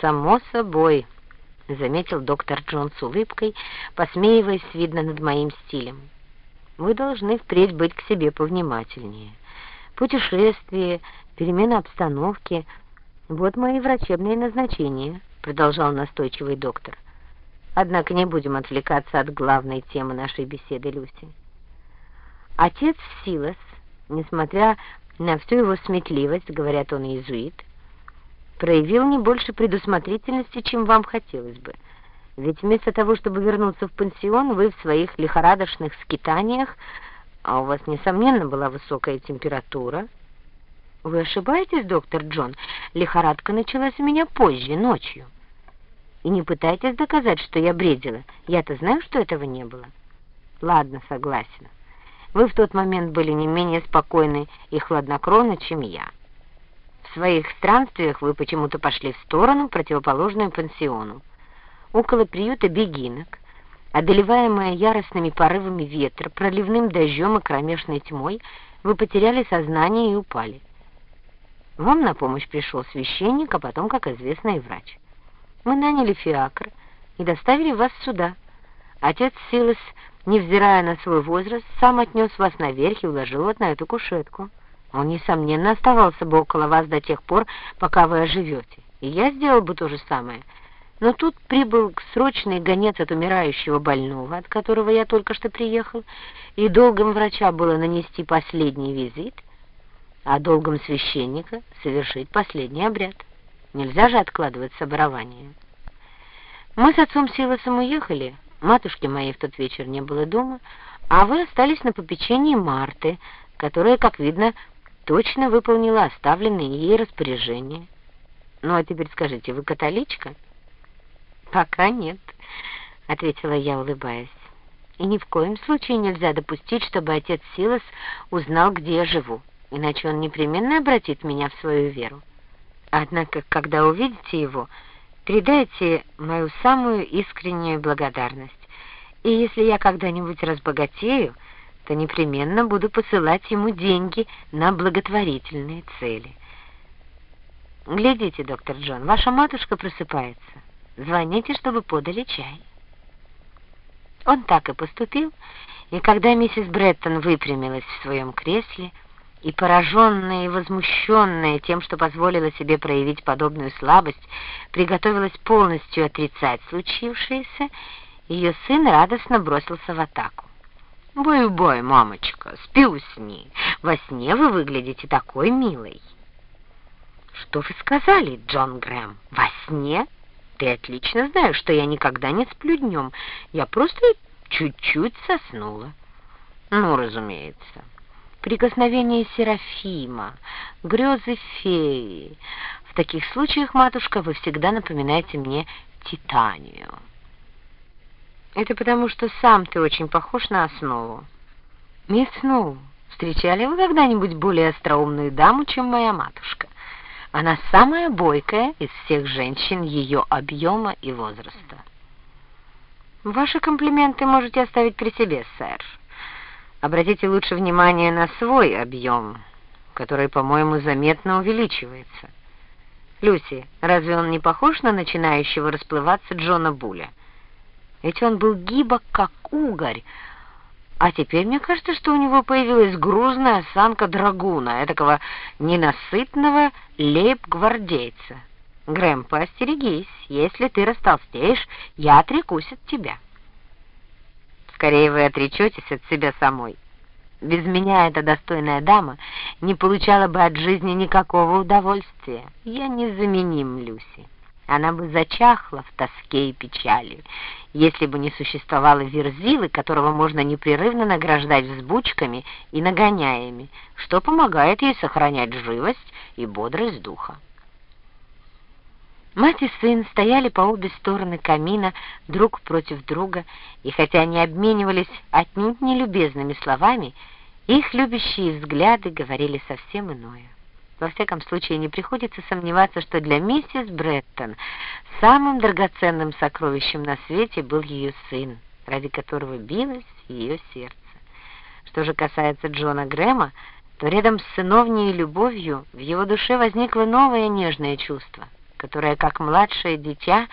«Само собой», — заметил доктор Джон с улыбкой, посмеиваясь, видно, над моим стилем. «Вы должны впредь быть к себе повнимательнее. Путешествие, перемена обстановки — вот мои врачебные назначения», — продолжал настойчивый доктор. «Однако не будем отвлекаться от главной темы нашей беседы, Люси. Отец Силас, несмотря на всю его сметливость, говорят, он иезуит, проявил не больше предусмотрительности, чем вам хотелось бы. Ведь вместо того, чтобы вернуться в пансион, вы в своих лихорадочных скитаниях, а у вас, несомненно, была высокая температура. Вы ошибаетесь, доктор Джон, лихорадка началась у меня позже, ночью. И не пытайтесь доказать, что я бредила. Я-то знаю, что этого не было. Ладно, согласен. Вы в тот момент были не менее спокойны и хладнокровны, чем я. Своих странствиях вы почему-то пошли в сторону, противоположную пансиону. Около приюта бегинок, одолеваемая яростными порывами ветра, проливным дождем и кромешной тьмой, вы потеряли сознание и упали. Вам на помощь пришел священник, а потом, как известно, и врач. Мы наняли фиакр и доставили вас сюда. Отец Силас невзирая на свой возраст, сам отнес вас наверх и уложил вот на эту кушетку. Он, несомненно, оставался бы около вас до тех пор, пока вы оживете. И я сделал бы то же самое. Но тут прибыл срочный гонец от умирающего больного, от которого я только что приехал, и долгом врача было нанести последний визит, а долгом священника — совершить последний обряд. Нельзя же откладывать соборование. Мы с отцом Силосом уехали, Матушки моей в тот вечер не было дома, а вы остались на попечении Марты, которая, как видно, точно выполнила оставленные ей распоряжения. Ну, а теперь скажите, вы католичка? Пока нет, — ответила я, улыбаясь. И ни в коем случае нельзя допустить, чтобы отец Силас узнал, где я живу, иначе он непременно обратит меня в свою веру. Однако, когда увидите его, Передайте мою самую искреннюю благодарность. И если я когда-нибудь разбогатею, то непременно буду посылать ему деньги на благотворительные цели. Глядите, доктор Джон, ваша матушка просыпается. Звоните, чтобы подали чай. Он так и поступил, и когда миссис Бреттон выпрямилась в своем кресле, и пораженная и возмущенная тем, что позволила себе проявить подобную слабость, приготовилась полностью отрицать случившееся, ее сын радостно бросился в атаку. «Бой-бой, мамочка, спи усни. Во сне вы выглядите такой милой». «Что вы сказали, Джон Грэм? Во сне? Ты отлично знаешь, что я никогда не сплю днем. Я просто чуть-чуть соснула». «Ну, разумеется» прикосновение Серафима, грезы феи. В таких случаях, матушка, вы всегда напоминаете мне Титанию. Это потому, что сам ты очень похож на основу. Мисс Сноу, встречали вы когда-нибудь более остроумную даму, чем моя матушка? Она самая бойкая из всех женщин ее объема и возраста. Ваши комплименты можете оставить при себе, сэр. Обратите лучше внимание на свой объем, который, по-моему, заметно увеличивается. Люси, разве он не похож на начинающего расплываться Джона Буля? Ведь он был гибок, как угорь, а теперь мне кажется, что у него появилась грузная осанка драгуна, этакого ненасытного лейб-гвардейца. Грэм, поостерегись, если ты растолстеешь, я отрекусь от тебя». Скорее вы отречетесь от себя самой. Без меня эта достойная дама не получала бы от жизни никакого удовольствия. Я незаменим Люси. Она бы зачахла в тоске и печали, если бы не существовало Верзилы, которого можно непрерывно награждать взбучками и нагоняями, что помогает ей сохранять живость и бодрость духа. Мать и сын стояли по обе стороны камина друг против друга, и хотя они обменивались отнюдь нелюбезными словами, их любящие взгляды говорили совсем иное. Во всяком случае, не приходится сомневаться, что для миссис Бреттон самым драгоценным сокровищем на свете был ее сын, ради которого билось ее сердце. Что же касается Джона Грэма, то рядом с сыновней любовью в его душе возникло новое нежное чувство — которая, как младшее дитя,